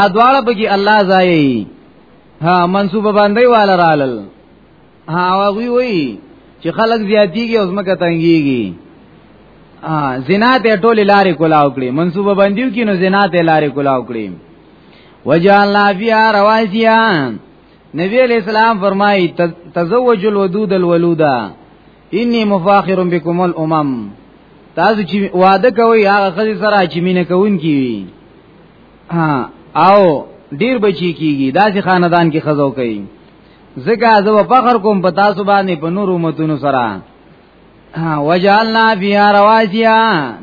ادواله بګي الله زایي ها منصوبه باندې والا رالل ها وی وی چې خلک زیاتیږي او زمکه تنګيږي زنا ته ټول لارې کولاو کړی منصوبه باندې کې نو زنا ته لارې کولاو کړی وجعلنا فيها رواسيا نبی علیہ السلام فرمایي تزوج الودود الولودا انی مفاخر بكم الامم تاسو چې وعده کوي هغه خزي سره چې مینه کوون کی وي او ډیر بچی کیږي داسې خاندان کې خزو کوي زکه زو فخر کوم په تاسو باندې په نور امتونو سره وجعلنا فيها رواسيا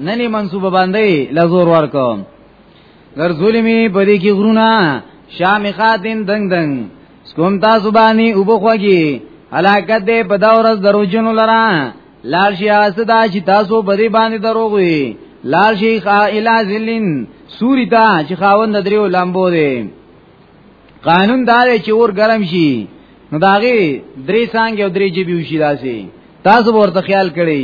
نني منصوب باندې لزور ورکو ګر ظلمي پدې کې غرونه شامخاتن دنګ دنګ سکون تاسو باندې وبخوږي هلاکت دې په دا ورځ دروژن لرا لال شي اسدا چې تاسو په دې باندې دروغ وي لال شي خائلا ذلین سوري تا چې خاوند دریو لامبو دي قانون دا دی چې اور ګرم شي نو داغي درې څنګه او درې جیبي وشي داسي تاسو ورته خیال کړئ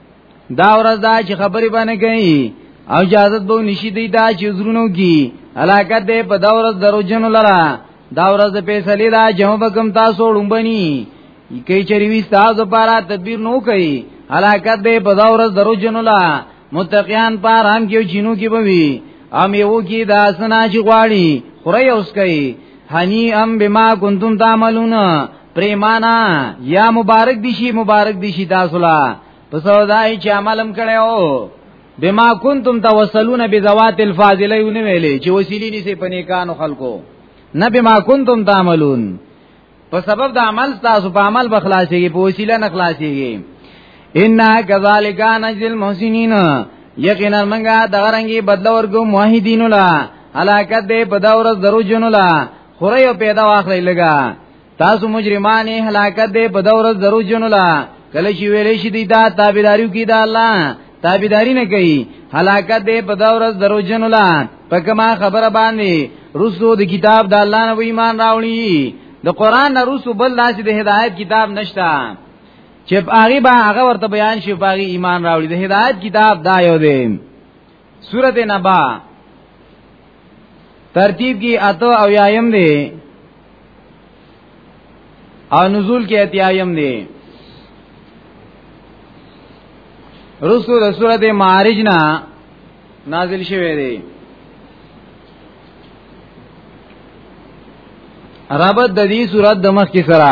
دا ورځ دا چې خبرې باندې کوي او اجازه به نشي دی دا چې زرونو کی علاقه دې په دا ورځ دروژن لرا دا ورځ په فیصله لا جمع بکم تاسو لومبني کی چری وی تاسو لپاره تدبیر نو کوي علاقه دې په دا ورځ دروژن لرا متقیان پار هم کیو جنو کی بوي ام یو کی دا سنا چې غواړي خوري اوس کوي هنی ام بما کنتم تعملون پریمانا یا مبارک دی شي مبارک دی شي تاسو لا پس دای چې عملم کړو بما کنتم توسلون بذوات الفاضله ونه ویلې چې وسیلې نشي په نیکانو خلکو نه بما کنتم تعملون په سبب د عمل تاسو په عمل بخلاصيږي په وسیله نه خلاصيږي ان كذلك نجل المحسنين یقینا منګه د غرنګي بدل ورګو موحدین لا علاقه دې په دا ورځ درو جنو لا خوري پیدا واخلې لګا تاسو مجرمان هلاکت دې په دور زرو جنو لا کله چې ویلې شي دا تابعداریو کې دا الله تابعداري نه کوي هلاکت دې په دور زرو جنو لا په کما خبره باندې رسو د کتاب د الله نه ایمان راوړي د قران نه رسو بل داسې د هدایت کتاب نشته چې هغه به هغه ورته بیان شي باغی ایمان راوړي د هدایت کتاب دا یو دی سورته نبا ترتیب کې اته او یایم دی او نزول کې اتیایم دی رسو د سورته معارج نه نازل شوه دی ربط د دې صورت د مخ کې سره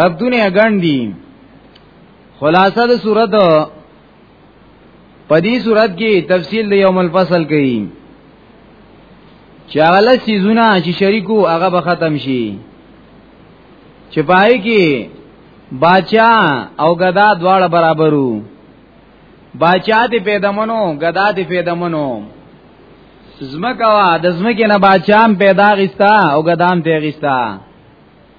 ربدونه غندي خلاصه د صورت په دې صورت کې تفصیل د یوم الفصل کوي چې هغه لس سيزونه چې شریکو هغه به ختم شي چې پای کې باچا او غدا دواړه برابرو باچا دې پیدمنو غدا دې پیدمنو زمکه وا د زمکه نه باچام پیدا غستا او غدام ته غستا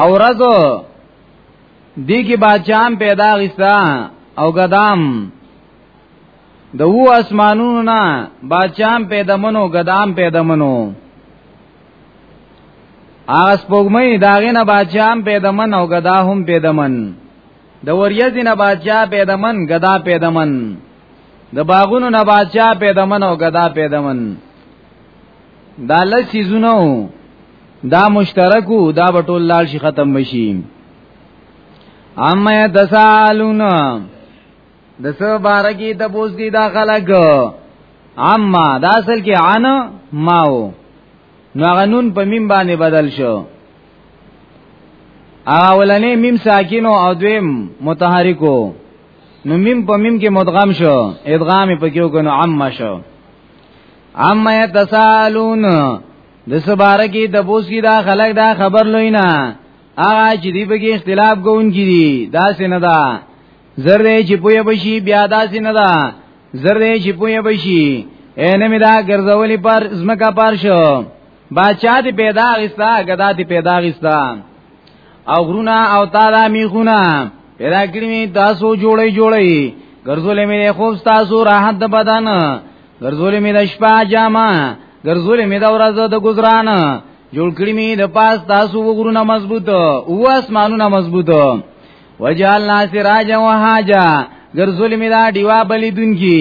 او رزو دی کی بادشاہان پیدا غستا او غدام د وو اسمانونو نه بادشاہان پیدا منو غدام پیدا منو آس پوګمې داغه نه بادشاہان پیدا من او غدا هم پیدا من د وریځې نه بادشاہ پیدا من غدا پیدا من د باغونو نه بادشاہ پیدا من او غدا پیدا من دا لسی زونو دا مشترکو دا بټول لال شي ختم بشي اما یتسالون د سو بارکی ته پوس کی دا خلق اما دا اصل کې عن ماو نو غنون په میم باندې بدل شو اولنې میم ساکینو او دویم متحرکو نو میم په میم کې مدغم شو ادغام په کېو کنو عم شو عم یتسالون د سباره کې د بوس کې دا خلک دا خبر لوي نه هغه چې دی به کې اختلاف کوونکی دي دا څنګه دا زر دې چې پوهه بشي بیا دا څنګه دا زر دې چې پوهه بشي اینه می دا ګرځولې پر زمکا پر شو بچا دې پیدا غستا غدا دې پیدا غستا او غرونا او تعالی می غونا پیدا کړی می تاسو جوړې جوړې ګرځولې می خوب تاسو راحت بدن ګرځولې مې د شپه جامه ګرځولې مې د ورځ د گزاران جوړ کړی مې د پاس تاسو وګورونه مضبوط او اسمانونه مضبوط وجعلنا سراجا وهاجا ګرځولې مې دا دیوا بلې دونکي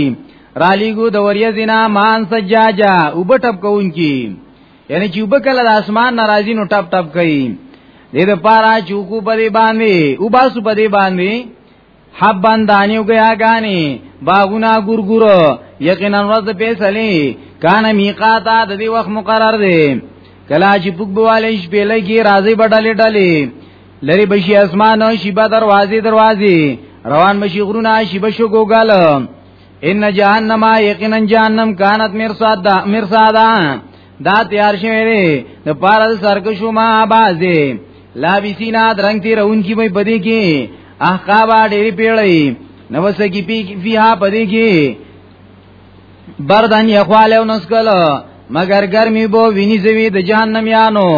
را لګو د وریا زینا مان سجاجا او بټپ کوونکی یعنی چې وبکله د اسمان ناراضی نو ټپ ټپ کوي دې د پارا چوکو په دې باندې او باسو په دې باندې حبان دانیو گیا گانی باغونا گرگورو یقینا رز پیسلی کان میقاتا د دې وخت مقرر دی کلا چې پوک بواله شي په لګي راځي بډلې ډلې لری بشي اسمان او شي به دروازې دروازې روان بشي غرونه شي بشو ګوګل ان جهنم یقینا جهنم کانت مرصاد مرصادا دا تیار شوی دی د پاره سرکشو ما بازه لا بیسینا درنګ تی رون کی وای بدی کی احقابا ډیر پیړی نو وسکی پی فیها بدی کی بردن یخواله او نسکل مگر گرمی بو ویني زوی د جهنم یانو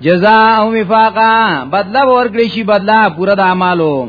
جزاء او وفاقا بدلا ورکړي شي بدلا پورا د اعمالو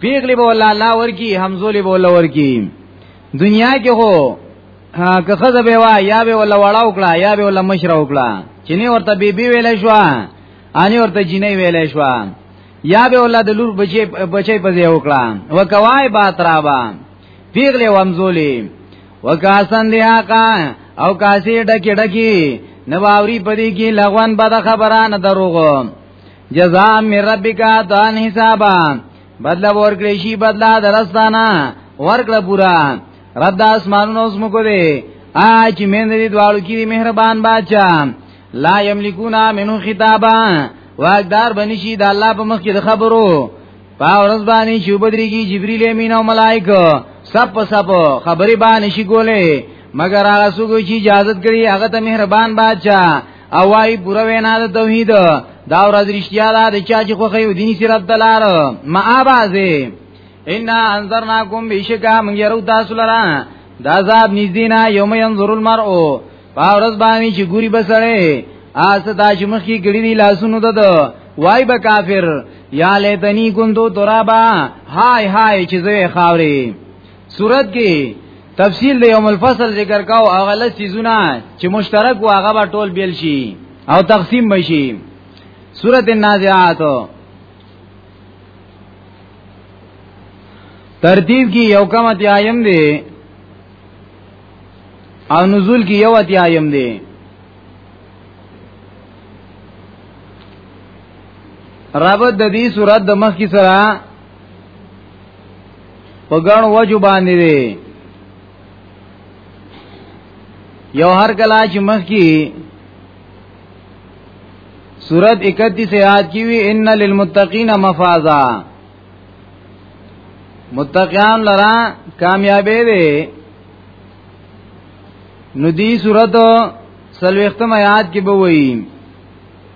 پیغلی به الله الله ورکی همزولی به الله ورکی دنیا کې هو که خزه به وا یا به ولا وړا وکړه یا به ولا مشره وکړه چې نه ورته بی بی ویلې شو اني ورته جنې ویلې شو یا به ولا د لور بچي بچي په ځای وکړه وکوای با ترابا پیغله ومزولي وکاسن دی آقا او کاسی ډکی ډکی نو باوري پدې کې لغوان بد خبره نه دروغو جزاء من ربک دان حسابا بدل ورکړي شي بدل درستانا ورکړه پورا رب د اسمانونو اوس مکو دی اج مین دې دوالو کې مهربان بادشاہ لا یملکونا منو خطابا واقدار بنشي د الله په مخ کې د خبرو پاورز باندې چې بدريږي جبريل امين او ملائکه سب سب خبري باندې شي ګولې مگر هغه څوک چې اجازه کړي هغه ته مهربان بادشاہ او وای پوره وینا د توحید دا ورځ رښتیا ده د چا چې خوخه یو دیني صراط دلار ما بازه ان انذرناکم بشکا من يرو تاسو لرا دا عذاب نږدې یوم ينظر المرء پاورز باندې چې ګوري بسړې آس دا چې مخکي ګړي دي لاسونو دد وای به کافر یا لیتنی کنتو ترابا های های چې زه خاوري صورت کې تفصیل د یوم الفصل ذکر کاو هغه لس چیزونه چې مشترک و هغه به ټول بیل شي او تقسیم بشي سورۃ النازعات ترتیب کی یو کم اتیایم دی او نزول کی یو اتیایم دی رابط د دې سورۃ د مخ کی سره په ګڼ وجو باندې دی یو هر کلا چې مخ کی سورت 31 آیات کی وی ان للمتقین مفازا متقیان لرا کامیابی دی نو دی سورت سلوختم آیات کی بوئی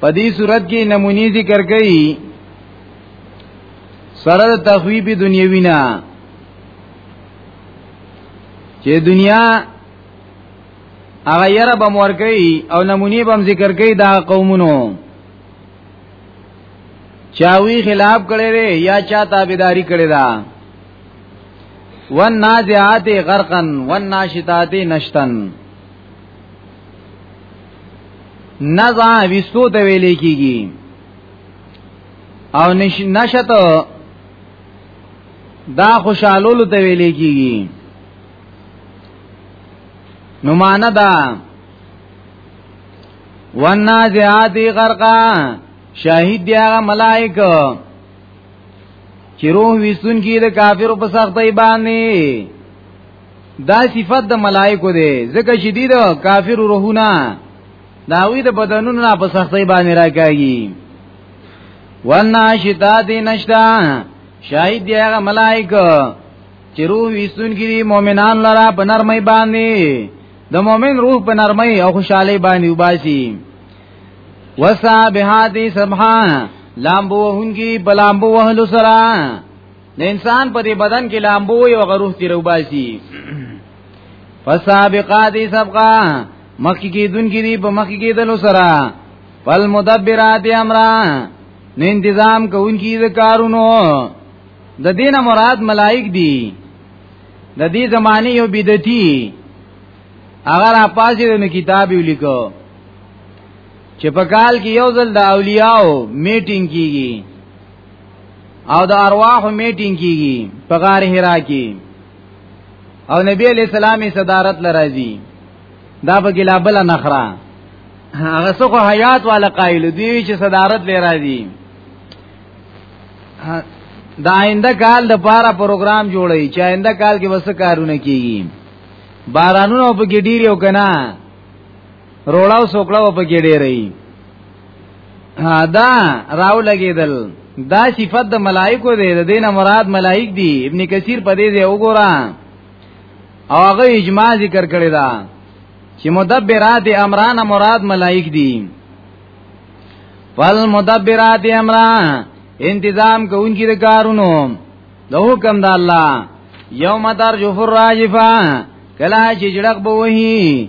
په دې صورت کې نمونی ذکر کړي سره د تخویب دنیوی نه چې دنیا هغه یره بم ور کوي او نمونی بم ذکر کوي دا قومونو چاوی خلاف کړي ری یا چا تابعداري کړي دا ون نازعات غرقن ون ناشطات نشتن نزا وستو ته ویل کیږي او نشت دا خوشالولو ته ویل کیږي نو معنا دا والنازعات غرقا شاهد دی هغه ملائکه چې روح وسون کی د کافر په سختۍ باندې دا صفت د ملائکو دی ځکه چې دی د کافر روحونه دا وی د بدنونو نه په سختۍ باندې راکاږي والناشطات نشتا شاهد دی هغه ملائکه چې روح وستون کړي مؤمنان لرا په نرمۍ باندې د مؤمن روح په نرمۍ او خوشحالي باندې وباسي وسا بهادي سبحان لامبو وهونکي بلامبو وهلو سره د انسان په دې بدن کې لامبو یو غروح تی روباسي فسابقات سبقا مخکې کېدون کې دی په مخکې کېدلو سره فل مدبرات امرا نه تنظیم کوونکی د کارونو د دینه مراد ملائک دي د دې زمانه یو بدعتي اگر اپاسې د کتاب یو لیکو چې په کال کې یو ځل د اولیاء میټینګ کیږي او د ارواح میټینګ کیږي په غار حرا کې او نبی علیہ السلام صدارت لراځي دا په ګلابل نخرا هغه څوک حیات والا قائل دی چې صدارت لراځي دا آینده کال د پاره پروګرام جوړی چې آینده کال کې وسه کارونه کیږي بارانونه په کې ډیر یو کنه روړاو سوکړاو په کې ډیر ای دا راو لګیدل دا صفت د ملائکو دی د دینه مراد ملائک دی ابن کثیر په دې ځای وګورا او هغه اجماع ذکر کړی دا چې مدبرات امران مراد ملائک دی فالمدبرات امران انتظام کوونکی د کارونو د حکم د الله یوم ترجف الراجفه کلا چې جړق به وਹੀ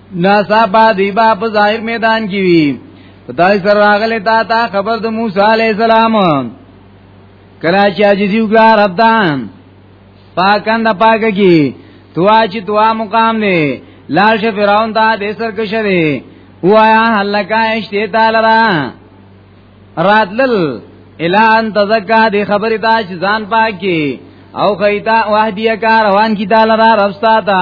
ناسا با دی با په ظاهر میدان کې وی خدای سره راغلی تا تا خبر د موسی علی السلام کله چې عجزی وکړه رب دان پاکند پاک کی توا چې توا مقام دی لال شه فراون ته د سر کې شری وایا هلکا اشته تعالی را راتل الا ان تزکا دی خبر تا چې ځان پاکي او خیتا وحدیه کا روان کی تعالی را رستا تا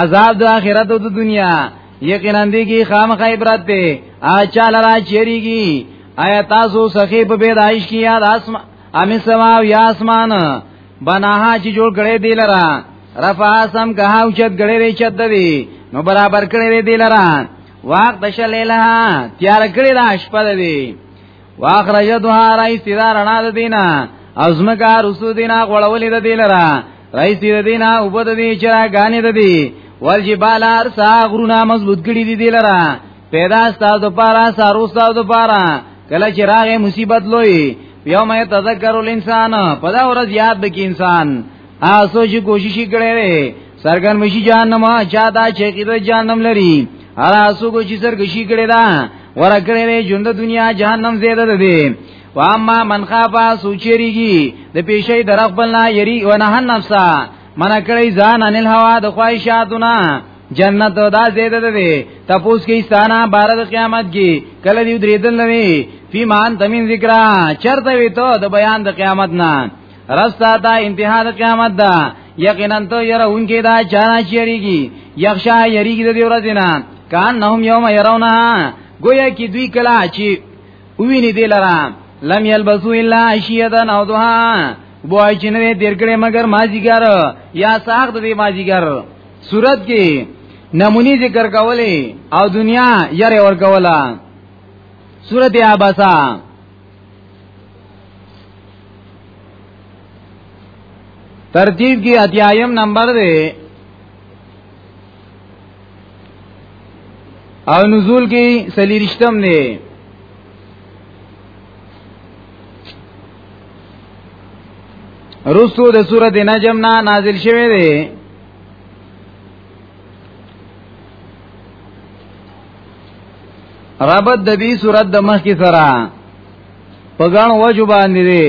عذاب د آخرت او د دنیا یقینا دی کی خامخ عبرت ته اچا لرا چریږي آیا تاسو سخی په پیدایش کې یاد اسما امی سما او یا اسمان بناها چې جوړ کړي دی لرا رفع سم کها او چت کړي دی چت دی نو برابر کړي دی لرا واق دشلیلها تیار کړي دا شپه دی واخرجتها رئیس دارنا د دینه ازمکا رسو دینا غړولې د دلرا رئیس دې دینا او بد دې چې راګانې د دې والجبال ارسا غرونه مضبوط کړي دي دلرا پیدا ستاسو لپاره سارو ستاسو لپاره کله چې راغې مصیبت لوی یوم یتذکر الانسان په دا ورځ یاد بکی انسان آسو چې کوشش کړي سرګن مشي جهنم چا دا چې کیده جهنم لري هر آسو کو چې سرګشي کړي دا ورکړي ژوند دنیا جهنم زیاده ده واما من خافا سوچریږي د پیشي د رغبلنا یری و نه نفسا من کړی ځان ان الهوا د خواهشاتونه جنت دا زید ده دی تپوس کی ستانا بار د قیامت کی کله دی درېدل نوی فی مان تمین ذکر چرته وی ته د بیان د قیامت نه رستا تا انتها د قیامت دا یقینا ته یره اونکي دا چانا چیریږي یخشا یریږي د دې ورځې نه کان نهم یوم یرونه گویا کی دوی کلا چې ویني دی لرا لم یلبسو الا عشیتا او دوها بوای چې نه دیر کړي مگر مازیګر یا ساخت دی مازیګر صورت کې نمونی ذکر کولې او دنیا یې ور کولا صورت اباسا ترتیب کی اتیایم نمبر دے او نزول کې سلی رشتم نه رسو د سورته نجم نه نازل شوه دی ربط د بی صورت د مخ کی سره پګان وجو باندې دی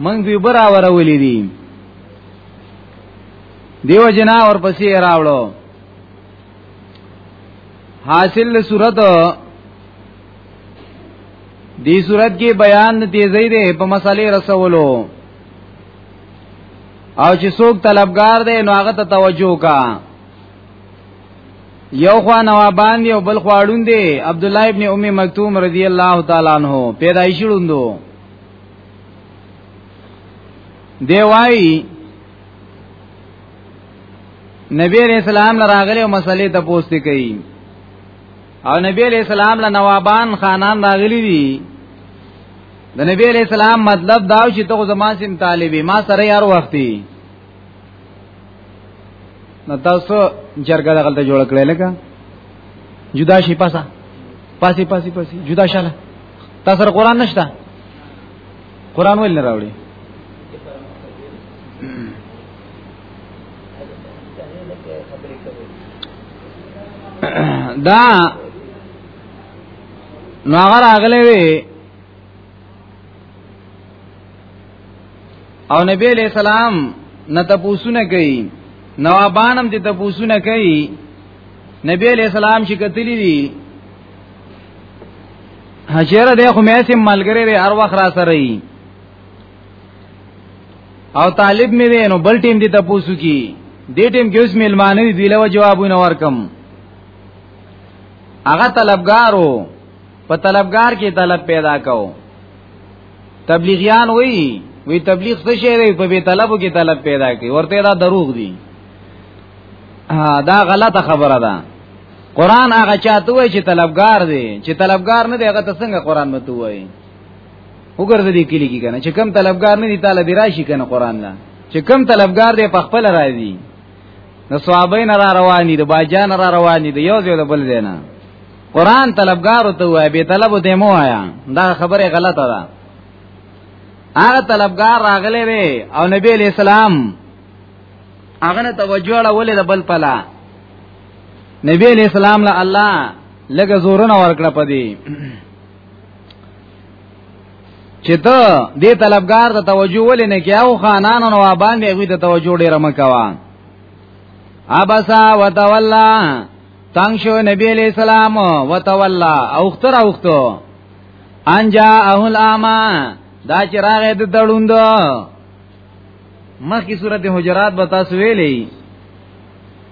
منګ دوی برا ورولې دي دیو جنا اور پسې راوړو حاصل صورت دی صورت کې بیان تیزی دی په مسالې رسولو او چې څوک طلبگار دی نو هغه ته توجه کا یو خوا نوابان دی او بل خواړون دی عبد الله ابن ام مکتوم رضی الله تعالی عنہ پیدایشی لوندو دی وای نبی علیہ السلام لراغلی او مسلې ته پوښتې کوي او نبی علیہ السلام له نوابان خانان راغلی دي د نبی علیہ السلام مطلب دا چې ته زما سیم طالبې ما سره یار وختي نو تاسو جرګه دغلته جوړ کړل لکه جدا شي پاسا پاسي پاسي پاسي جدا شاله تاسو سره قران نشته قران ول نه راوړي دا نو هغه راغلی وی او نبی علیہ السلام نه تپوسونه کوي نوابانم ته تپوسونه کوي نبی علیہ السلام چې کتلی دي هچره د خو مې سم ملګری دی هر وخت را سره ای او طالب مې دی نو بل ټیم دی تاسو کی دې ټیم کې اوس ملمانه دی دی له جوابونه ورکم هغه طلبګارو په طلبګار کې طلب پیدا کو تبلیغیان وی وی تبلیغ څه شی دی په بی طلبو کې طلب پیدا کی ورته دا دروغ دی دا غلطه خبره ده قران هغه چاته وای چې طلبگار دی چې طلبگار نه دی هغه ته څنګه قران مته وای وګرځې دې کلی کې کنه چې کم طلبگار نه دی تعالی دی راشي کنه قران نه چې کم طلبگار دی په خپل راځي نو صحابین را روان دي باجان را روان دي یو ځای بل دی نه قران طلبگار ته وای به طلب دې مو آیا دا خبره غلطه ده هغه طلبگار راغلی وی او نبی اسلام هغه ته توجه ولې د بل پلا نبی علیہ السلام له الله لګه زورونه ورکړه پدی چې ته دې طلبګار ته توجه ولې نه کیاو خانانو نو باندې غوی ته توجه ډیر مکوا ابسا وتولى تنگ شو نبی علیہ السلام وتولى او اختر اوختو انجا اهل اما دا چې راغې د دړوند مخکې سورته حجرات به تاسو ویلې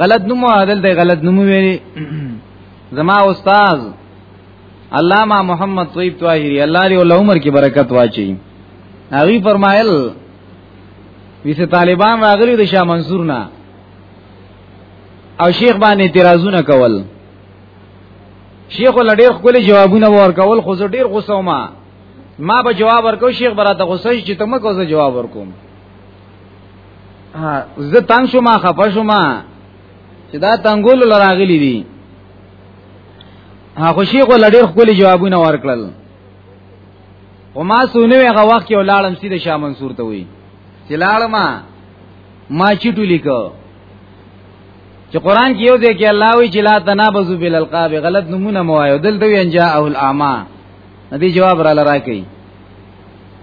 غلط نوم عادل دی غلط نوم ویلي زما استاد علامہ محمد طیب طاهری الله دې ول عمر کې برکت واچي هغه فرمایل ویسه طالبان راغلي د شاه منصور نه او شیخ باندې اعتراضونه کول شیخ ول ډیر خپل جوابونه ورکول خو زه ډیر غوسه ما ما به جواب ورکو شیخ براته غوسه چې ته مکو زه جواب ورکوم ها زه تنگ شوم خفه شوم چې دا تنگول لراغلی دي ها خو شیخ ول ډیر خپل جوابونه ورکړل او ما سونه هغه وخت کې ولاړم سیده شاه منصور ته وی چې لاړم ما چټو لیکو چې قران کې یو ځای کې الله وی چې لا تنابزو بالالقاب غلط نمونه مو وایو دلته وی انجا او الاما ندی جواب را لراکې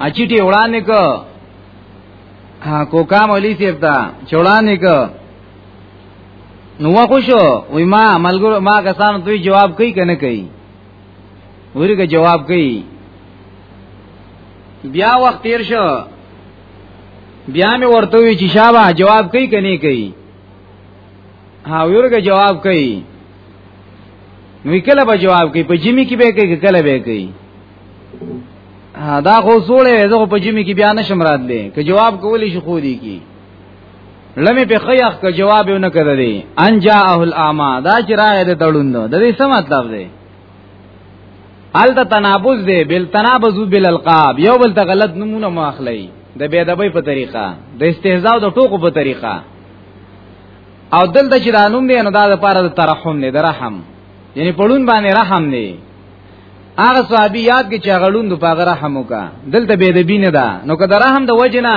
اچټي وړاندې کو کوکام علی صاحب ته چوڑانه ک نو خوشو وای ما ملګرو ما کسان دوی جواب کوي کنه کوي ورګه جواب کوي بیا وخت تیر شو بیا می ورته وی چې شابه جواب کوي کني کوي ها ورګه جواب کوي نو کله به جواب کوي په جمی کې به کوي کله به کوي دا خو زوړې زه په جمی کې بیا نشم راتلې که جواب کولی شي خو دی کی لمه په خیخ که جواب نه کړی دی ان جاءه الاما دا چې راغی د تړوند د دې څه مطلب دی حال ته تنابز دی بل تنابز بل القاب یو بل ته غلط نمونه ماخلی د بے ادبی په طریقه د استهزاء د ټوکو په طریقه او دلته چې دا نوم دی نو دا د پاره د ترحم نه د رحم یعنی پړون باندې رحم نه هغه صحابي یاد کې چې هغه لوند په هغه رحم وکا دلته به د بینه ده نو که د رحم د وجنه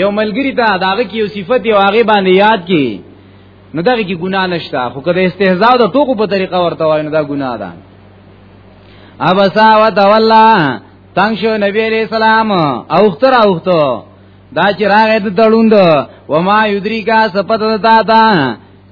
یو ملګری ته داغه کې یو صفت یو هغه باندې یاد کی نو دغه کې ګناه نشته خو که د استهزاء او د ټوکو په طریقه ورته وای نو دا ګناه ده ابسا وتولا تنگ شو نبی علیہ السلام اوختر اوختو دا چې راغې ته تړوند و ما یدری کا سپت دتا تا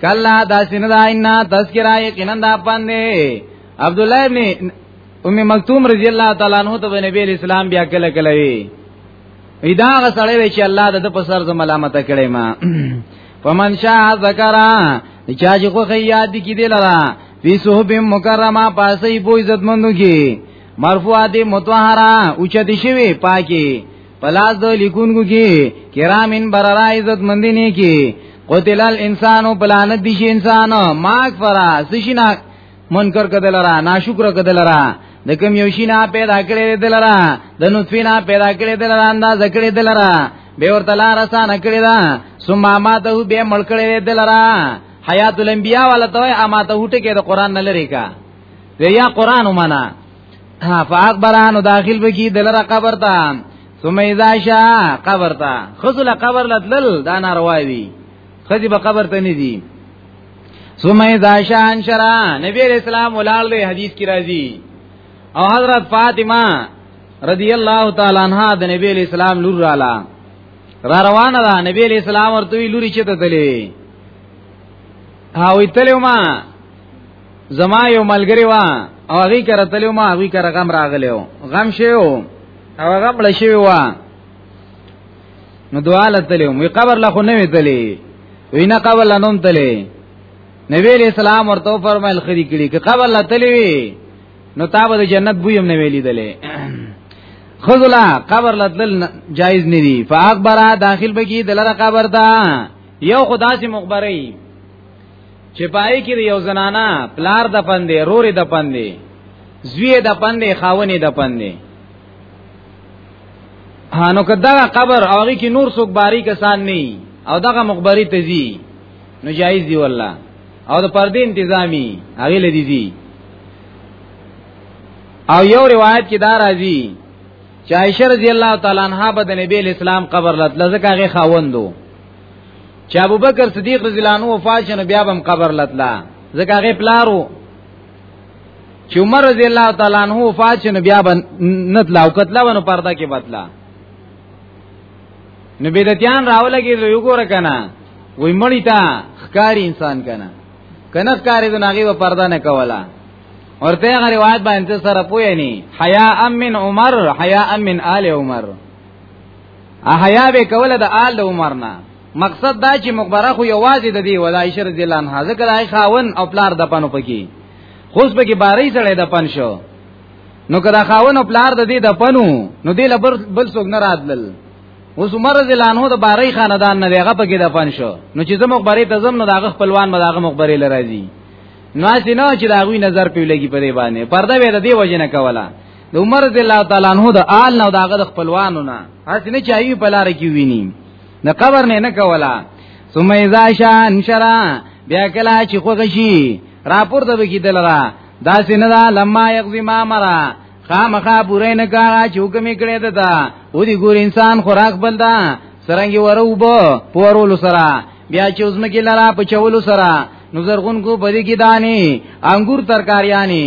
کلا دا سینه دا ان تذکرہ یقینا دا پاندې عبد الله ابن ام مکتوم رضی الله تعالی عنہ ته نبی اسلام بیا کله کله وی ایدا غسړې چې الله د په سر ز ملامت کړي ما فمن شاء ذکر چا چې خو یاد دي کې دی لرا فی صحب مکرمه پاسې بو عزت مندو کې مرفوعات متطهره اوچ دي شوی پاکي پلاس د لیکونکو کې کرامین بررا عزت مندی نه کې قتل الانسان پلانت دي شي انسان ماک فرا سشینا منکر کدل را ناشکر کدل را د کوم یو شینا پیدا کړی دل را د نطفینا پیدا کړی دل را انداز کړی دل را به ورته لار آسان کړی دا ثم ماته به مړ کړی دل را حیات الانبیاء ولته اماته هټه کې د قران نه لری کا یا قران ومنه ها فاقبرانو داخل بکی دلر قبر تا ثم اذا شاء قبر تا خذل قبر لتلل دا ناروا دي خذي به قبر ته نه دي ثم اذا شاء انشر نبی اسلام ولال دی حدیث کی راضی او حضرت فاطمه رضی الله تعالی عنها د نبی اسلام لور رااله را روانه ده نبی علیہ السلام ورته لوري چته تللی هاوی تلو ما زما یو ملګری وا او هغه کړه تلو ما هغه کړه غم راغلو غم شیو او هغه مړ شی وا نو دواله تلو وی قبر لا خو نه ویتلی وینا قبر لا نوم تلی نبی علیہ السلام ورته فرمایل خری کړي که قبر لا تلی وی نو تا به جنت بویم نه ویلی دلې خذلا قبر لدل جایز نه دی فاخبره داخل بکی دلره قبر دا یو خدا سي مخبري چې پای کې یو زنانا پلار د پندې رورې د پندې زوی د پندې خاونې د پندې هانو کدا قبر اوږي کې نور څوک باری کسان نه او دغه مخبری تزي نو جایز دی والله او د پردې انتظامی هغه لدی دي او یو روایت کې دا راځي چې عائشہ رضی الله تعالی عنها به د نبی اسلام قبر لټ لزکه غي خاوندو چې ابوبکر صدیق رضی الله عنه وفات شنه بیا هم قبر لتلا ځکه هغه پلارو چې عمر رضی الله تعالی عنہ وفات شنه بیا نتلا او کتلا ونه پرده کې بتلا نو بدعتيان راولګي یو ګور کنه وای مړی تا خکاری انسان کنه کنه خکاری د ناغي و پرده نه کولا ورته هغه روایت باندې سره پوی نه حیا امن عمر حیا امن آل عمر احیا به کوله د آل د عمر نه مقصد دا چې مقبره خو یوازې د دی ولای شر ځلان حاضر کړای خاون او پلار د پنو پکی خوش به کې باري سره د پن شو نو کدا خاون او پلار د دې د پنو نو دې لبر بل څوک نه راتلل اوس عمر زلانو د باري خاندان نه هغه پکې د پن شو نو چې زموږ باري ته زم نو داغه خپلوان به داغه مخبري لراځي نو اسینه چې داغوی نظر پیولېږي په دې باندې پرده وې د دې وجنه کوله د عمر رضی الله تعالی عنہ د آل نو داغه د خپلوانو نه هڅه نه چایي په لار کې ویني د قبر نه نه کولا ثم اذا شان شرا بیا کلا چې خوږشي راپور ته کې دلرا دا سینه دا لما یغزی ما مرا خامخا پوره نه کاغه چې حکم کړی ده دا او دی ګور انسان خوراک بل دا سرنګي ورو بو پورول سره بیا چې اوسمه کې لرا په چولو سره نو زرغون کو بدی کې دانی انګور ترکاریانی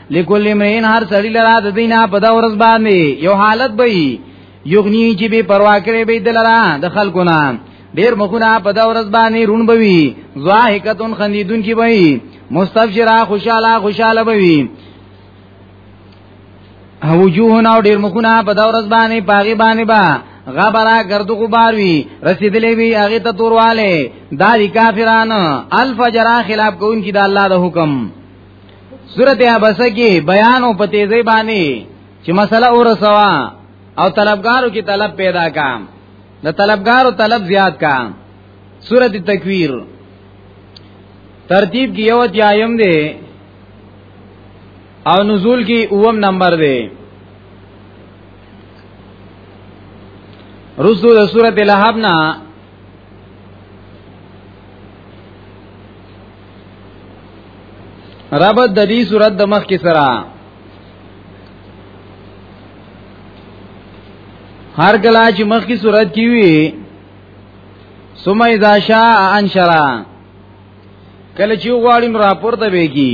لکل امرین هر سړی لرا د دینه په دا ورځ باندې یو حالت به یغنی چې به پروا کړې به دلرا د خلکو نه ډیر مخونه په دا ورځ باندې رون بوي ظاهکتون خندیدون کی وای مستبشرا خوشاله خوشاله بوي وجوهنا او ډیر مخونه په دا ورځ باندې پاغي باندې با غبرا گردو غبار وی رسیدلې وی هغه ته تورواله دالی کافرانو الفجر خلاف کوونکی د الله د حکم سورت عبسه کې بیان او په تیزی باندې چې مسله اور سوا او طلبګارو کې طلب پیدا کا د طلبګارو طلب زیات کا سورت تکویر ترتیب کې یو تیایم دی او نزول کې اوم نمبر دی رسو د سورت لهب نه رب د دې صورت د مخ کې سره هر کله چې مخ کې صورت کی وی ثم اذا شاء انشرا کله چې غواړي نو راپورته ویږي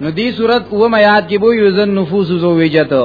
نو دې صورت و ما یاد کې بو یوزن نفوس زو ویجته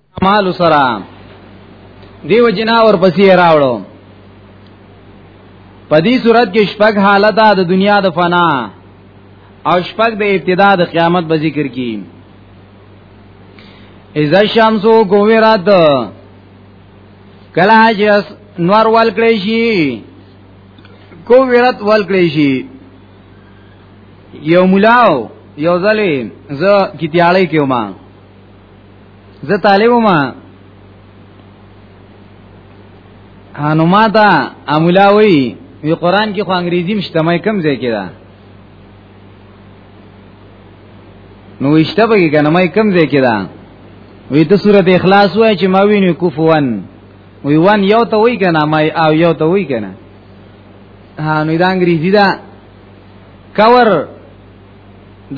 مال سره دیو جنا ور پسې راوړو په دې صورت کې شپږ حالت د دنیا د فنا او شپږ د ابتدا د قیامت به ذکر کی اذا الشمس کوورات کله چې نور ول کړی شي کوورات ول کړی شي یو ملاو یو ځلې زه کیتیاله کې ومه زه طالب ما انو ما دا امولاوی وی قران کې خو انګریزي مشته مې کم ځای کې دا نو وشته به کې کنه مې کم ځای کې دا وی ته سورته اخلاص وای چې ما ویني کوفوان وی وان یو ته وای کنه ما او یو ته وای کنه ها نو دا انګریزي دا کور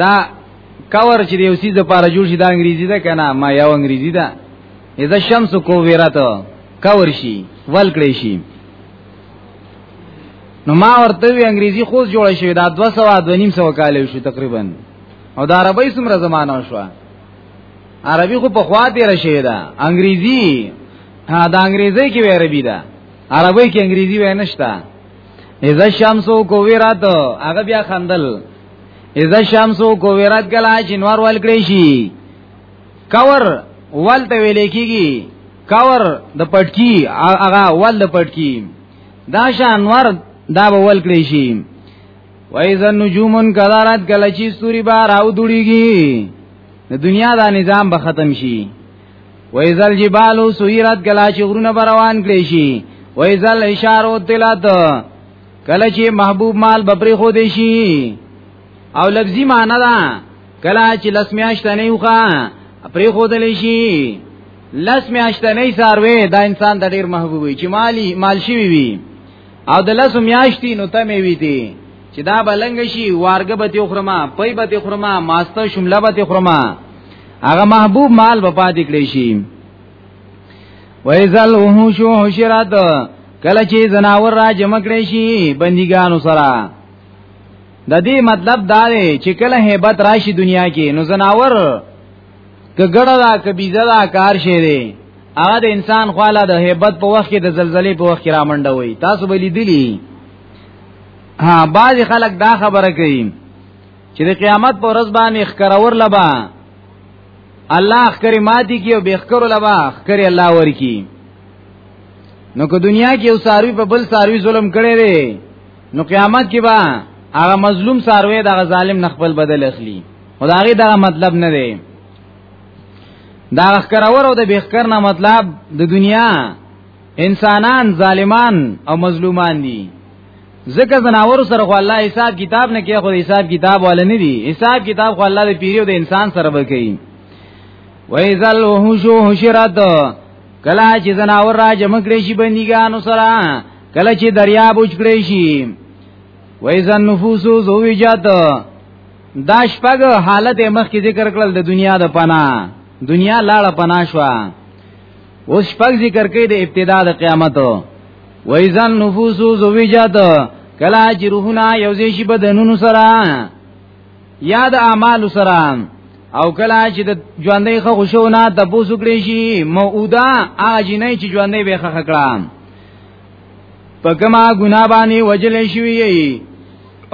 دا کور چې یو سیز لپاره جوړ شي دا انګریزي ده کنه ما یو انګریزي ده اذا شمس کو ویراته کور شي ول کړی شي نو ما ورته وی انګریزي خو جوړ شي دا 200 250 کال شو تقریبا او دا عربی سمره زمانہ شو عربي خو په خوا تیر شي دا انګریزي دا انګریزي کې عربي ده عربی کې انګریزي وای نشته اذا الشمس کویرات هغه بیا خندل اذا الشمس کویرات کلا چې نور ول کړی شي کور ولته ویل کیږي کور د پټکی هغه ول د پټکی دا شانور دا به ول کړی شي وایذا نجومن کلارات کلا چې ستوري بار او دوړيږي د دنیا دا نظام به ختم شي وایزل جبالو سویرت کلا چې غرونه بروان کړی شي وایزل اشارو تلات کله چې محبوب مال بپری خو دی شي او لفظي معنی دا کله چې لسمیاش تنه یوخه پری خو دلی شي لسمیاش تنه ساروي دا انسان د ډیر محبوب وي چې مالی مال شي وي او د لسو میاشتي نو ته مې وي دي چې دا بلنګ شي وارګه به تی خرمه پي به تی خرمه ماسته شمله به تی خرمه هغه محبوب مال به پاتې کړی شي وایزل وحوش حشرات کله چې زناور را جمع کړی شي بندګانو سره د دې مطلب دا دی چې کله hebat راشي دنیا کې نو زناور کګړه دا کبيزه دا کار شي دی هغه د انسان خواله د hebat په وخت کې د زلزلې په وخت کې را منډه وي تاسو به لیدلی ها بعض خلک دا خبره کوي چې د قیامت پر ورځ باندې خکرور لبا الله خکری ماتی کی او بخکر لبا خکری الله ورکی نو که دنیا کې یو ساروی په بل ساروی ظلم کړي وي نو قیامت کې به هغه مظلوم ساروی د ظالم نخپل بدل اخلي خدای دا مطلب نه دی دا خکرور او د بخکر نه مطلب د دنیا انسانان ظالمان او مظلومان دي ځکه زناور سره خو الله حساب کتاب نه کوي خو حساب کتاب ولا نه دي حساب کتاب خو الله د پیریو د انسان سره به کوي وایذل وحشو حشرت کلا چې زناور را جمع کړي شي بندګانو سره کلا چې دریا بوج کړي شي وایذن نفوس زوجت دا شپږ حالت مخ کې ذکر کړل د دنیا د پنا دنیا لاړه پنا شو اوس شپږ ذکر کوي د ابتدا د قیامت وایزن نفوس زویجات کلا چې روحونه یوځې شي بدنونو سره یا د اعمال سره او کلا چې د ژوندۍ خو خوشونه د بوسو کړی شي موعوده هغه جنې چې ژوندۍ به خخ کړم په کما ګنا باندې وجل شوی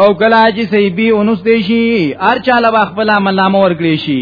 او کلا چې سیبی اونس دی شي هر چاله خپل عمل نامه ورکړي شي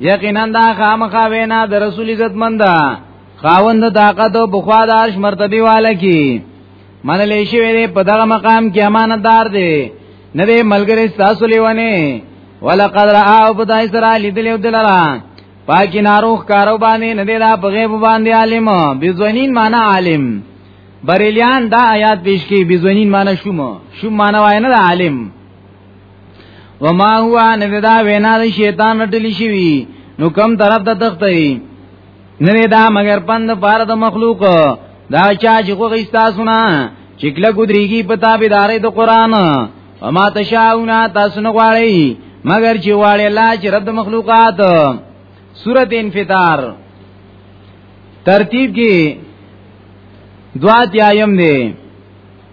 یقینا دا خامخا وینا د رسول عزت مند خاوند طاقت او بخوا د عرش مرتبه والا کی منلې شوی دی په دغه مقام کې امانتدار دی نه دی ملګری تاسو لیونه ولقد را او پدای سره لیدلې ودلرا پاکی ناروخ کارو باندې نه دی دا په غیب باندې عالم بزونین معنا عالم بریلیان دا آیات پیش کی بزونین معنا شوم شوم معنا وای نه عالم وما هو ان دا وینا د شیطان رټلی شي نو کم طرف ته تختی نه دا مگر پند پار د مخلوق دا چا چې خو غیستا سنا چې کله ګدریږي په تابعدارې د قران وما تشاؤون تاسو نه غواړئ مگر چې واړی الله چې رب مخلوقات سورت انفطار ترتیب کې دوا تیایم دی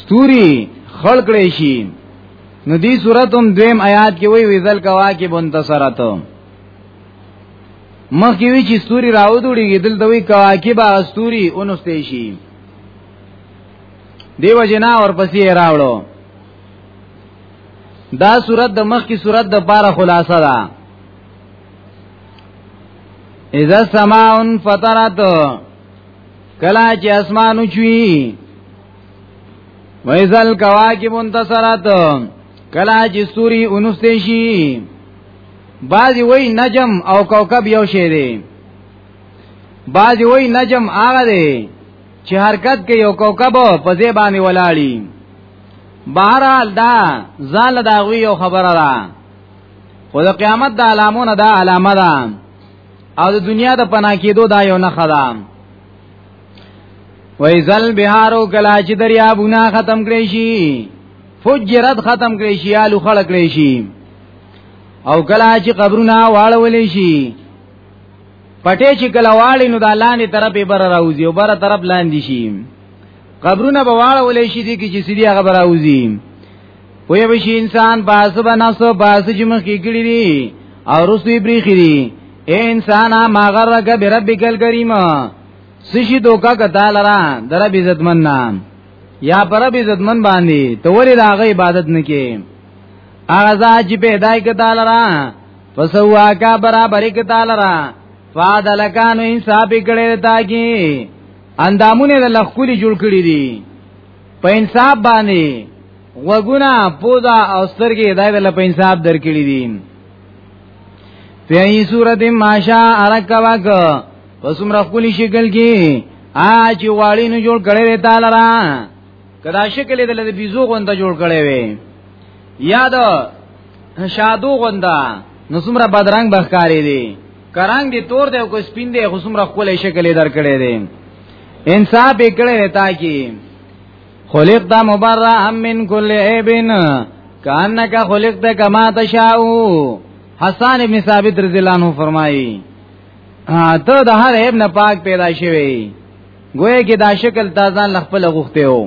ستوري خلق لري شي نو دی صورت هم دویم آیات کې وی ویزل کوا کې بنتصرت مخ کې وی چې ستوري راو دوړي دل دوی کوا کې با ستوري اونستې شي دیو جنا اور پسې راوړو دا صورت د مخ کې صورت د پاره خلاصه ده اذا سماعن فطرت کلا چې اسمان چوي وایزل کواکب انتصرات کلا چې سوري اونسته شي بعضی وای نجم او کوكب یو شی دی بعضی وای نجم هغه دی چې حرکت کوي او کوكب په ځای باندې ولاړی بهرحال دا ځان له داوی یو خبره ده خو د قیامت د علامونه دا علامه ده او د دنیا د پنا کېدو دا یو نه خدام وایزل بهارو کلا چې دریابونه ختم کړی شي فجرت ختم کړی شي الو خلق کړی شي او کلا چې قبرونه واړول شي پټې چې کلا واړې نو د لاندې طرفې بر راوځي او بر طرف لاندې شي قبرونه به واړول شي دي کې چې سړي هغه راوځي وی وشي انسان باز بناسو باز چې مخ کې کړی دي او رسوي بریخي دي اے انسان ما غرک بربک الکریم سشي دوکا کتا لرا در به عزت من نام یا پر به عزت من باندې تو ولې راغه عبادت نکې هغه ځای چې پیدا کتا لرا فسوا کا برابر کتا لرا فادلکان انصاف کړي تا کی اندامونه د لخولي جوړ کړی دي په انصاف باندې وګونه پوزا او سترګې دای ول په انصاف درکړي دي په ای صورت ماشا ارکواک پس عمر خپل شکل کې اج واړی نو جوړ کړي وي تعالی را کدا شکل دې له بيزو غونډه جوړ کړي وي یاد شادو غونډه نو څومره بدرنګ بخکاری دي کرنګ دي تور دی او کو سپین دی خو څومره خپل شکل درکړي دي انصاف وکړی تا کی خلق دا مبرأ من کل عیبن کانک خلق دا کما تشاؤ حسان ابن ثابت رضی اللہ عنہ فرمائی ته د هر عیب نه پاک پیدا شوی گویا کې دا شکل تازان لخپل غوخته وو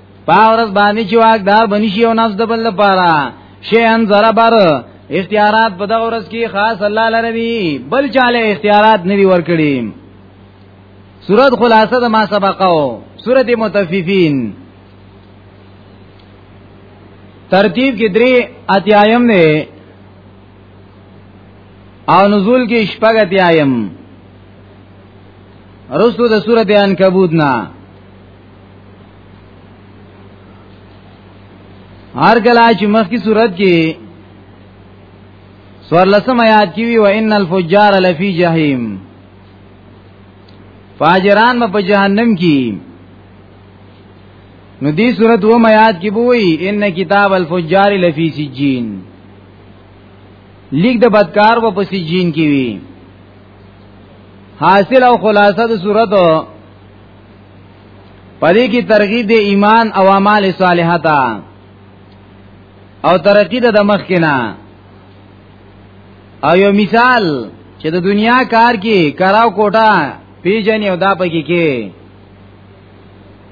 پاورز باندې چې واقدار بنشي او نفس د بل لپاره شي ان زره بر اختیارات په دغه ورځ کې خاص الله لره دي بل چاله اختیارات نه دي ورکړي سورۃ خلاصه د ما سبقو سورۃ متففین ترتیب کې درې اتیایم نه او نزول کې شپږ اتیایم رسو د سورۃ عنکبوت نه هر کله چې مخکې صورت کې سور لسم آیات کی وی و ان الفجار لفی جهنم فاجران په جهنم کې نو دی صورت و میاد کی بوئی ان کتاب الفجار لفی سجین لیک د بدکار و په سجین کی وی حاصل او خلاصه د صورت پدې کې ترغیب د ایمان او اعمال صالحه تا او ترقی د مخ کې نه او یو مثال چې د دنیا کار کې کراو کوټه پیجنې او دا پکې کې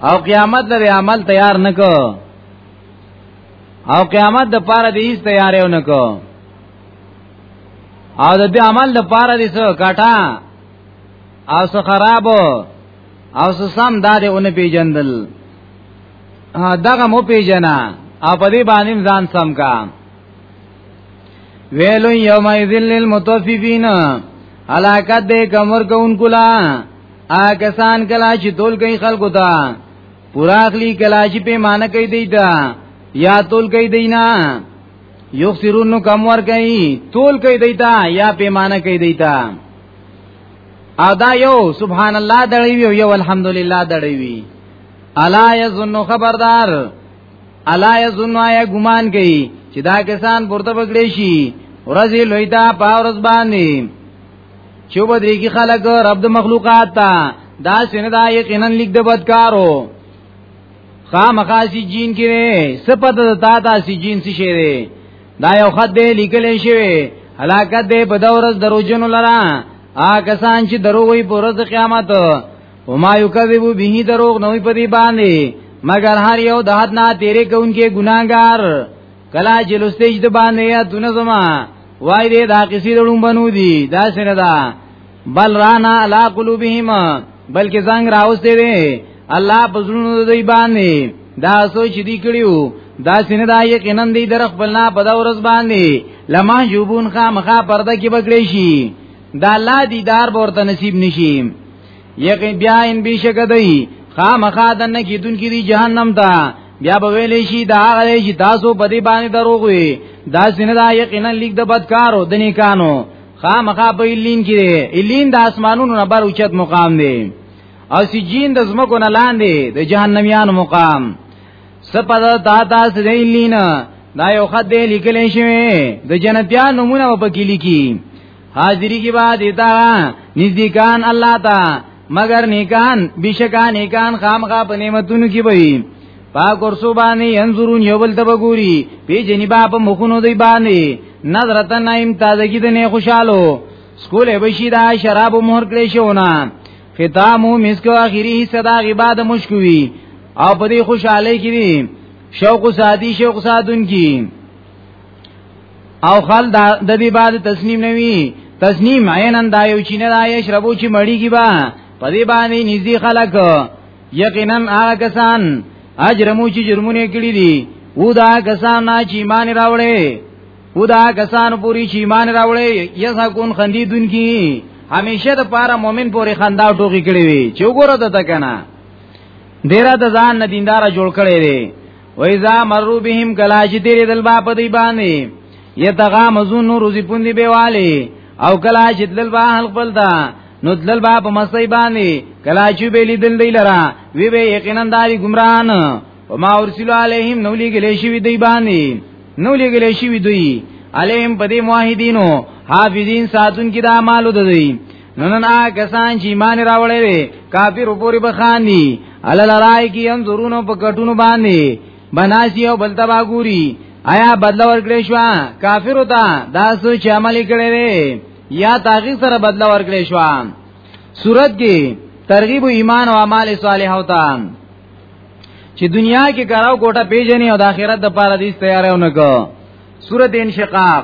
او قیامت له عمل تیار نکو او قیامت د پاره دې هیڅ تیارې ونکو او د دې عمل د پاره دې څه کټه او سو خراب او سو سم دا دی اون پیجندل دغه مو پیجنا او په دې باندې ځان سم کا ویل یوم یذل للمطففین علاقت دې کمر کوونکو لا آکسان کلا چې تول کوي خلکو ته پورا اخلي کلا چې په مان کوي دی دا یا تول کوي دی نه یو سرونو کم ور کوي تول کوي دی دا یا په مان کوي دی دا او دا یو سبحان الله دړی وی یو الحمدلله دړی وی الا یظن خبردار الا یظن یا ګمان کوي چې دا کسان پورته بغړې شي ورځې لوی دا پاورز باندې چوب درې کی خلق رب د مخلوقات تا دا سینه دا یقینا لیک د بدکارو خامخاسی جین کې سپد د تا تا سی جین سی شری دا یو خط دی لیکل شوی هلاکت دی په دورز دروژن لرا آ کسان چې درو وي پر ورځ قیامت او ما یکذب به دروغ نه وي په دې باندې مگر هر یو د حد نه تیرې کوونکې ګناګار کلا چې لستېج د باندې یا دونه زما وای دې دا کسی دړم بنو دي دا سره دا بل رانا علا قلوبهم بلکې زنګ راوستي دي الله بزرونو دوی باندې دا سوچ دي کړیو دا سینه دا یقینا دی در خپل نه په دا ورځ باندې لما جوبون خامخا پرده کې بګړې شي دا الله دیدار ورته نصیب نشي یقین بیا ان بشک دی خامخا دنه کې دن کې دی جهنم ته بیا به ویلې شي دا هغه چې تاسو په دې باندې دروغ وي دا سینه دا یقینا لیک د بدکارو د نیکانو خامخا په الین کې دی الین د اسمانونو نه بر اوچت مقام دی او سجین د زمکو نه لاندې د جهنميانو مقام سپد تا تا سجین دا یو خط دی لیکل شوی د جنتیان نمونه په کې لیکي حاضری کې بعد ایتا نزدیکان الله تا مگر نیکان بشکا نیکان خامخا په نعمتونو کې وي پا کورسو باندې انظرون یو بل تبګوري پی جنبا په مخونو دی باندې نظرت نعیم تازگی د نه خوشالو سکول بشی دا شراب مهر کړی شونه ختامو مسک اخیری صدا غباد مشکوي او په دې خوشاله کې دي شوق سادي شوق سادون کې او خل دا د دې بعد تسنیم نوي تسنیم عینن دا یو چینه دا یې شربو چې مړی کی با په دې باندې نږدې خلک یقینا هغه کسان اجرمو چې جرمونه کړی دي و دا کسان نه چې ایمان راوړې و دا کسان پوری چې ایمان راوړې یسا کون خندې دن کی همیشه د پاره مؤمن پوری خندا ټوکی کړی وي چې وګوره د تکنه ډیره د ځان نه دیندار جوړ کړی دی و اذا مروا بهم کلا چې تیرې دل با په دی باندې یتغامزون نور زی پوندې بیواله او کلا چې دل با حلق بل دا نو دل با په مستی باندې کلا چې بیلی دل دی لرا وی به یقینا داری گمراهان وما ارسلوا علیهم نو لګلې شي وی دی باندې نو لګلې شي وی دوی علیهم پدې موحدینو حافظین ساتون کی دا مالو دوی نو نن هغه کسان چې ایمان راوړی وي کافر پوری بخاندي الله لرای کی انظرونو په کټونو باندې بناسی او بلتا باګوري آیا بدل ورکړې شو کافر ته دا سوچ عملي کړي وي یا تاغي سره بدل ورکړې شو صورت کې ترغیب ایمان او اعمال صالح او تام چې دنیا کې کاراو کوټه پیژنې او د آخرت د پاره دې تیارونه کو صورت انشقاق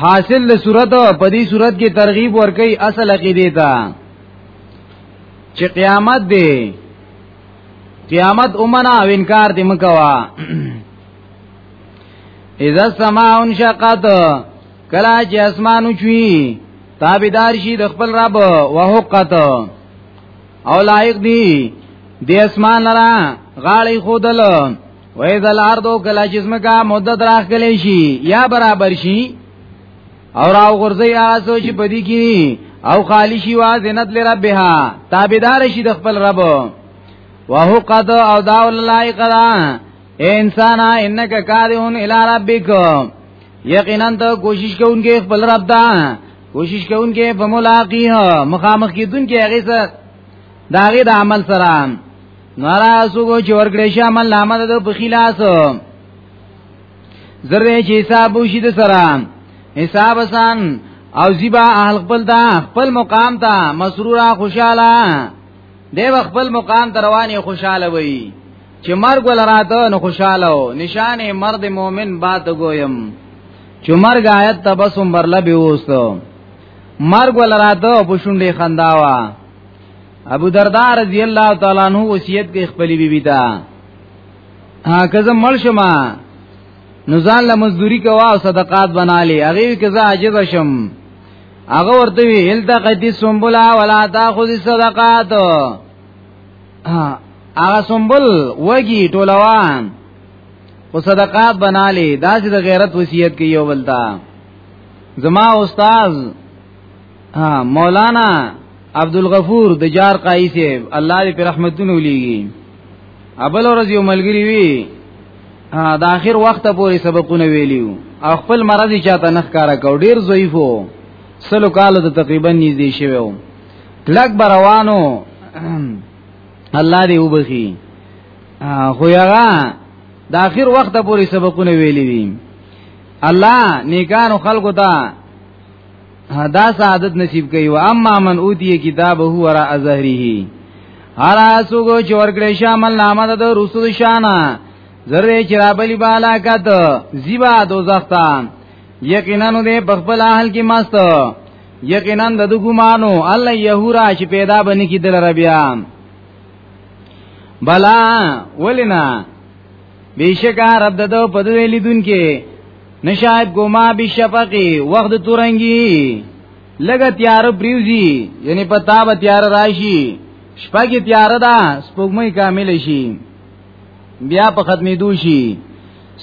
حاصل له صورت په دې صورت کې ترغیب ورکړي اصل عقیده ته چې قیامت دی قیامت اومنه او انکار دې مکوا اذا السماء انشقت کلا چې اسمان چوي تابیدار شي د خپل رب وحقت او لایق دی د اسمان لرا غاړي خودل وای دل اردو کلا جسم کا مدت راخ کلی شي یا برابر شي او راو غرزي آسو چې پدی کی او خالی شي وازنت لربها تابعدار شي د خپل رب وهو قد او دا الله قدا اے انسان انک کارون الی ربک یقینا ته کوشش کوونکې خپل رب ته کوشش کوونکې په ملاقات مخامخ کیدونکې هغه سره داغه د عمل سره نارا سوګو چې ورګړې شه عمل نامه د په خلاص زره چې حساب وشي د سره حساب سان او زیبا اهل خپل دا خپل مقام ته مسرورا خوشاله دی خپل مقام ته رواني خوشاله وي چې مرګ ول راته نو خوشاله و نشانه مرد مؤمن بات گویم چې مرګ آیت تبسم برلبه وستو مرګ ول راته په شونډې خنداوا ابو دردا رضی الله تعالی عنہ وصیت کوي خپل بیبي ته ها کزه مړ شم نو ځان له مزدوري کوا او صدقات بنالي هغه کزه عاجز شم هغه ورته وی الته قدی سنبلا ولا تاخذ صدقات هغه سنبل وږي ټولوان او صدقات بنالي دا چې د غیرت وصیت کوي یو بلتا زما استاد ها مولانا عبدالغفور د جار قای صاحب الله دې په رحمتونو لېږي ابل ورځ یو ملګری وی د اخر وخت پورې سبقونه ویلیو او خپل مرضی چاته نخ کارا کو ډیر ضعیف وو سلو کال د تقریبا نږدې شوو کلک بروانو الله دې وبخي خو یغه د اخر وخت پورې سبقونه ویلی دي الله نیکانو خلقو ته دا سعادت نصیب کوي او اما من اوتی کتابه هو را ازهره هر اسوګو چې ورکړې شامل نامه د رسول شانا زره چې را بلی بالا کت زیبا دوزختا یقینا نو دې بخبل اهل کې مست یقینا د دګمانو الله یهورا چې پیدا بنی کی دل ربیا بلا ولنا بیشکا رب ددو پدوی لیدون کې نشاید ګما بالشفق وخت تورنګي لګه تیار پریوزی یعنی په تاب تیار راشي شپه کې تیار ده سپوږمۍ کامل شي بیا په ختمې دوشي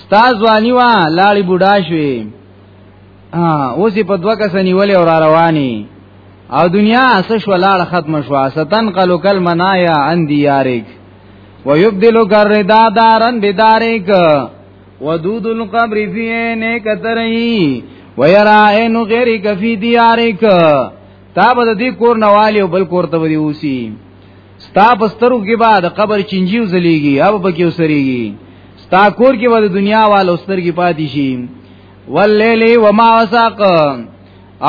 ستا ځواني وا لاړی بوډا شوي اوس په دوه کس نیولې او را رواني او دنیا اسش ولاړ ختم شو ستن قلو کل منایا ان دیارک ويبدلو ګر دادارن بدارک ودود القبر فی عینک ترئی ویرا عین غیرک فی دیارک تا به د دې کور نه والی او بل کور ته ودی اوسی ستا پسترو کې بعد قبر چنجیو زلیږي او بکیو سریږي ستا کور کې ود دنیا والو سترګې پاتې شي واللیل وما وساق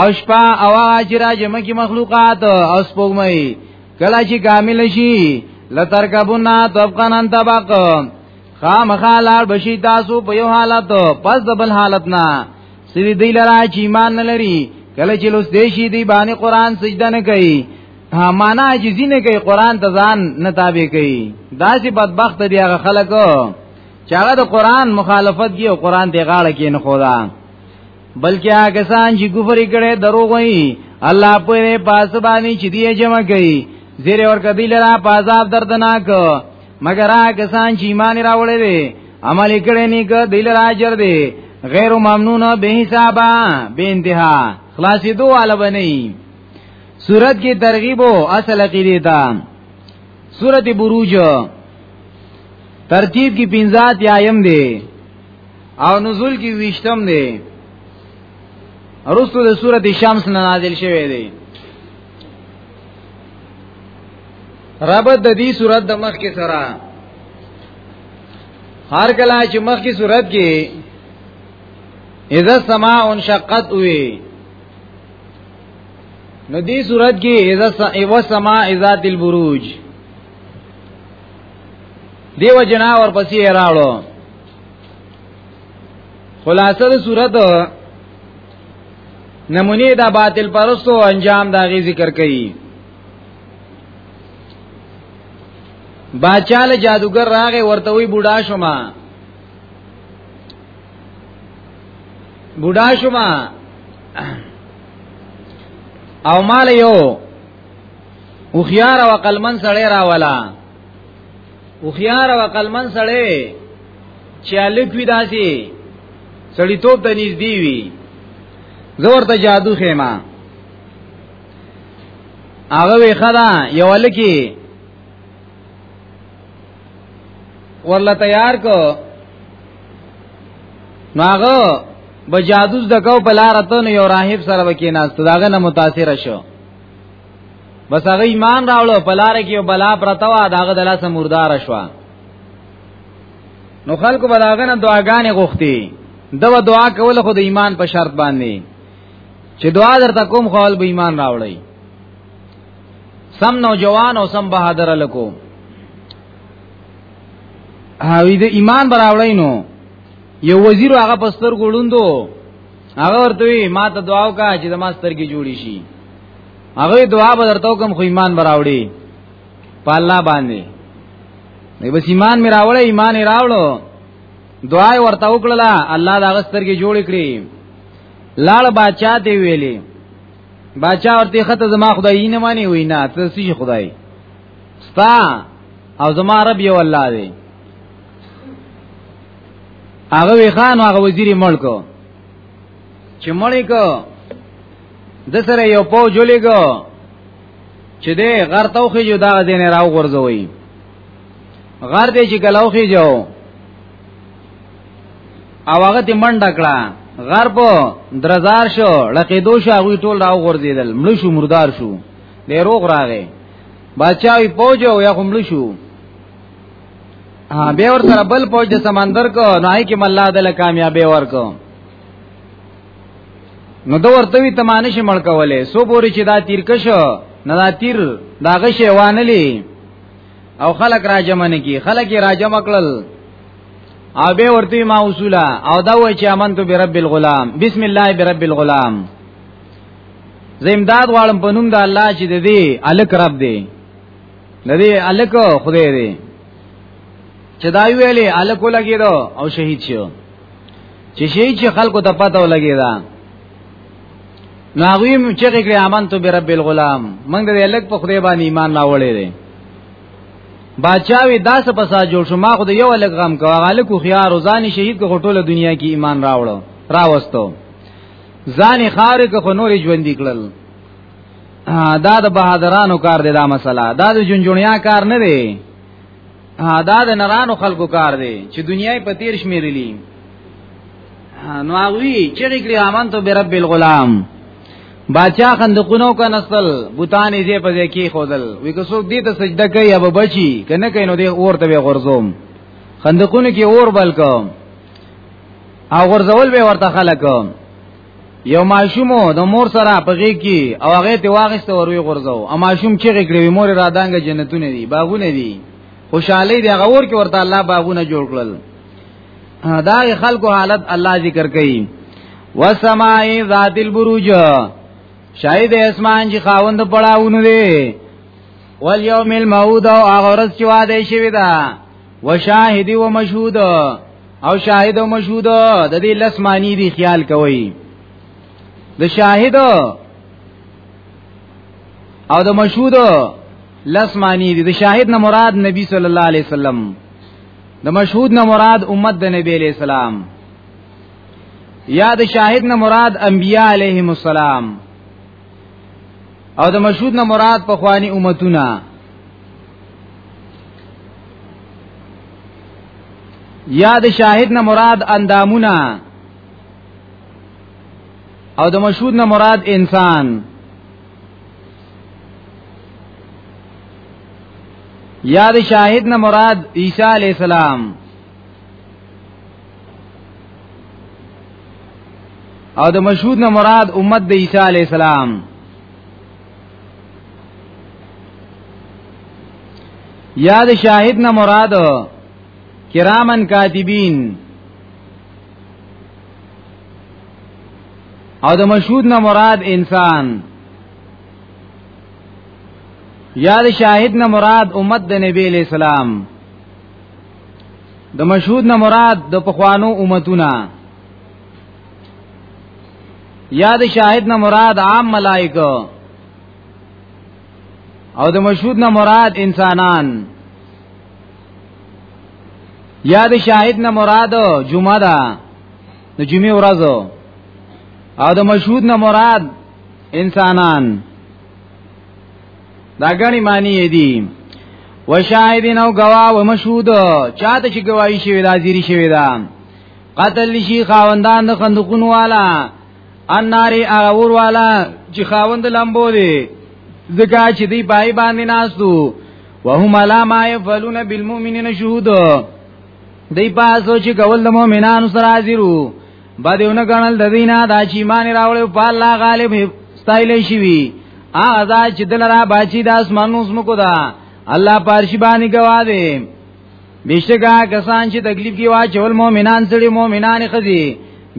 او شپه او اجرا جمع کی مخلوقات او سپوږمۍ کله چې کامل شي لترکبنا طبقا طبق خامخا لار بشي تاسو په یو حالت پس د بل حالت نه سری دی لرا چې ایمان نه لري کله چې لوس دی شي دی باندې قران سجده نه کوي ها معنا چې زینه کوي قران ته ځان نه تابع کوي داسې بدبخت دی هغه خلکو چې هغه د قران مخالفت دی او قران دی غاړه کې نه خودا بلکې هغه سان چې کفر کړي دروغ وایي الله په پاس باندې چې دی جمع کوي زیر ور کدی لرا پازاب دردناک مگر هغه کسان چې ایمان راوړی دی عمل کړي نیک دل راجر دی غیر ممنون به حسابا به انتها خلاصې دوه والا بنئ صورت کې ترغیب او اصل عقیده تا صورت بروج ترتیب کې 50 یایم دی او نزول کې ویشتم دی ارستو د صورت شمس نه نازل شوی دی رب د دې صورت د مخ کې سره هر کله چې مخ کې صورت کې اذا السماء انشقت وي نو دې صورت کې اذا اذا السماء ذات البروج دیو جنا ور پسې راړو خلاصه د صورت نمونه دا باطل پرستو انجام دا غي ذکر کړي باچاله جادوګر راغې ورته وی بوډا شوما بوډا شوما او مال یو او خيار او قلمن سړی راولا او خيار او عقلمن سړی چې الک وی داسي سړی توپ ته نږدې وي زور ته جادو خېما هغه وی خدا یو الکی ورله تیار کو ناغه بجادوز دکاو بلارتن یو راهب سره وکیناست داغه نه متاثر شو بس هغه ایمان راوړو په لار کې بلا پرتا وا داغه د لاسه مردار شو نو خلکو بلاغه نه دعاګانې غوښتي دو دعا کول خو د ایمان په شرط باندې چې دعا درته کوم خپل به ایمان راوړی سم نوجوان او سم بهادر لکو هاوی د ایمان براوړی نو یو وزیر هغه پستر ګړوندو هغه ورته ما ته دعا وکړه چې د ما سترګې جوړی شي هغه دعا به درته کوم خو ایمان براوړي په الله باندې نه بس ایمان مې راوړې ایمان یې راوړو دعای ورته وکړه الله دا غستر کې جوړ کړی لاړ بچا دی ویلې بچا ورته خته زما خدای نه مانی وینا ته سې خدای ستا او زما رب یو الله دی هغه وی خان هغه وزیر ملک چې ملک د سره یو پوج لګو چې دې غر توخی جو دا دین راو غورځوي غر دې چې کلاوخی جو او هغه دې منډه کړه غر په درزار شو لکه دو شو هغه ټول راو غورځیدل مړ شو مردار شو دې روغ راغې بچاوي پوج او یا هم مړ شو ها به ور سره بل پوج د سمندر کو نای کې مله دل کامیابی ورکو نو دا ورته وی تمانه شي ملکولې سو پوری چې دا تیر کشو نه دا تیر دا غشې وانلی او خلق راجمه نه کی خلق راجمه کړل او به ورته ما اصولا او دا وای چې امنت برب الغلام بسم الله برب الغلام زمداد غواړم په نوم د الله چې د دې الک رب دی د دې الک خدای دی چې دا ویلې الکو لګیدو او شهید شو چې شي چې خلکو ته پته ولګي دا ناغوی مو چې کړي امن تو برب الغلام موږ دې الګ په خدای باندې ایمان راوړې دي بچاوي داس پسا جوړ شو ما خو یو الګ غم کا غالک خو خيار ځاني شهید کو ټوله دنیا کې ایمان راوړو راوستو ځاني خار کو خو نور ژوند کړل دا د بهادرانو کار دی دا مسله دا د جنجونیا کار نه دی دا د نرانو خلکو کار دی چې دنیای په تیر شمیرلی نو هغه چې کړي امن ته برب الغلام باچا خندقونو کا نسل بوتان یې په ځای کې خودل وی که څوک دې ته سجده کوي یا بچي کنه کین نو دې اور ته غرزوم خندقونو کې اور بل کوم او غرزول به ورته خلک یو ماشوم د مور سره پغې کی او هغه ته واغسته وروي غرزو او ماشوم چې غګړي مور را دانګ جنتونه دي باغونه دي خوشحالي دی غور کې ورته الله باغونه جوړ کړل دا خلکو حالت الله ذکر کوي وسماء ذات البروج شاید اسمان چې خاوند پړاونه دي والیوم الموعود او هغه ورځ چې وعده شوی ده وشاهد و مشهود او شاهد او مشهود د دې لس معنی دی خیال کوي د شاهد او د مشهود لس معنی دی د شاهد نه مراد نبی صلی الله علیه وسلم د مشهود نه مراد امت د نبی علیہ السلام یا د شاهد نه مراد انبیاء علیهم السلام او د مشهود نه مراد په خواني امتونه یا د شاهد نه مراد اندامونه او د مشهود نه مراد انسان یا د شاهد نه مراد عیسی علی السلام او د مشهود نه مراد امت د عیسی علی السلام یا د شاهد نه مراد کرامن کاتبین او د مشهود نه مراد انسان یا د شاهد نه مراد امت د نبی اسلام د مشهود نه مراد د پخوانو امتونه یا د شاهد نه مراد عام ملائکه او د مشهود نه مراد انسانان یا د شاهد نه مراد جمعه ده د جمعې ورځ او د مشهود نه مراد انسانان دا غنی معنی دی وشاهدین او گواه و مشهود چاته چې گواہی شوی دا زیری شوی دا قتل شي خاوندان د خندقون والا اناری اور والا چې خاوند لمبو دی زکا چې دی پای باندې ناستو وهم لا ما يفعلون بالمؤمنین شهود دی پاسو چې کول د مؤمنانو سره حاضرو بدیونه غنل د دینه دا چې مان راوړې په الله غالب ستایل شي وی اغه چې دلرا باچی د اسمانو زمکو دا الله پارشي باندې گواه دی بشکا کسان چې تکلیف کې واچول مؤمنان سړي مؤمنان خدي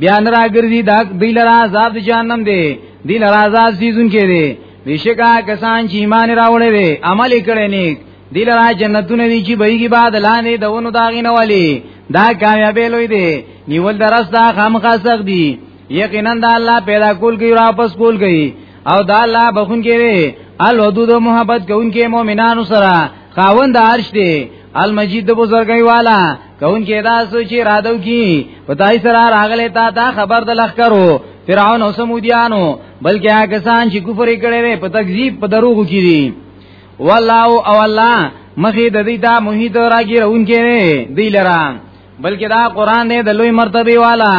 بیا نه راګرځي دا دی لرا عذاب د جهنم دی دی لرا عذاب سيزون کې دی بشکا کسان چې ایمان راوړې وي عمل کړي نیک دی لرا جنتونه دی چې بهږي بعد لاندې دونو داغې نه ولي دا کامیابې لوی دی نیول درس دا خامخا سخت دی یقینا دا الله پیدا کول کوي را پس کول کوي او دا الله بخون کوي الودود محبت کوونکې مؤمنانو سره خاوند عرش دی المجید د بزرګي والا کون کې دا سوچي رادو کی پتاي سره راغله تا تا خبر د لخ کرو فرعون او سمودیانو بلکې هغه کسان چې کفر کړي په تکذیب په دروغ کې دي والله او الله مخې د دې دا محیط راګیرونکې دی لرا بلکې دا قران دې د لوی مرتبه والا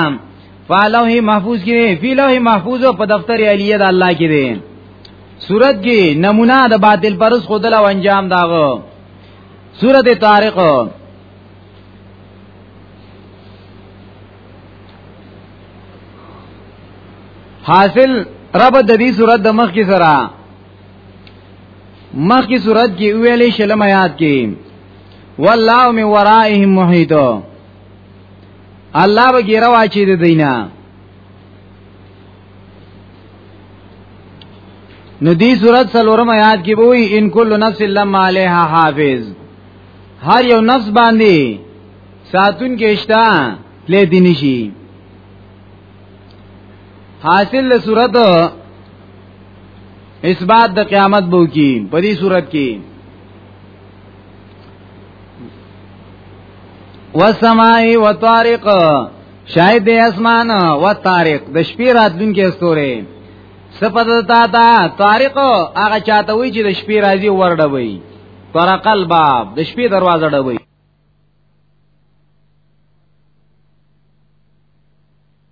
فالوه محفوظ کې فی لوح محفوظ په دفتر علیه د الله کې دی صورت کې نمونه د باطل پرس خودل او انجام داغو صورت طارق حاصل رب د دې صورت د مخ کې سره مخ کی صورت کې ویلې شلم آیات کې والله من ورائهم محیط الله به ګیره واچي د دینه نو دی صورت سلورم آیات کې وای ان کل نفس لما علیها حافظ هر یو نفس باندې ساتون کې اشتا لې دینشي حاصل صورت اثبات د قیامت بو کی په دې صورت کې والسماء والطارق شاید اسمان و طارق د شپې راتلونکي ستوره صفت تا تا طارق هغه چاته وی چې د شپې راځي ورډوي طرق الباب د شپې دروازه ډوي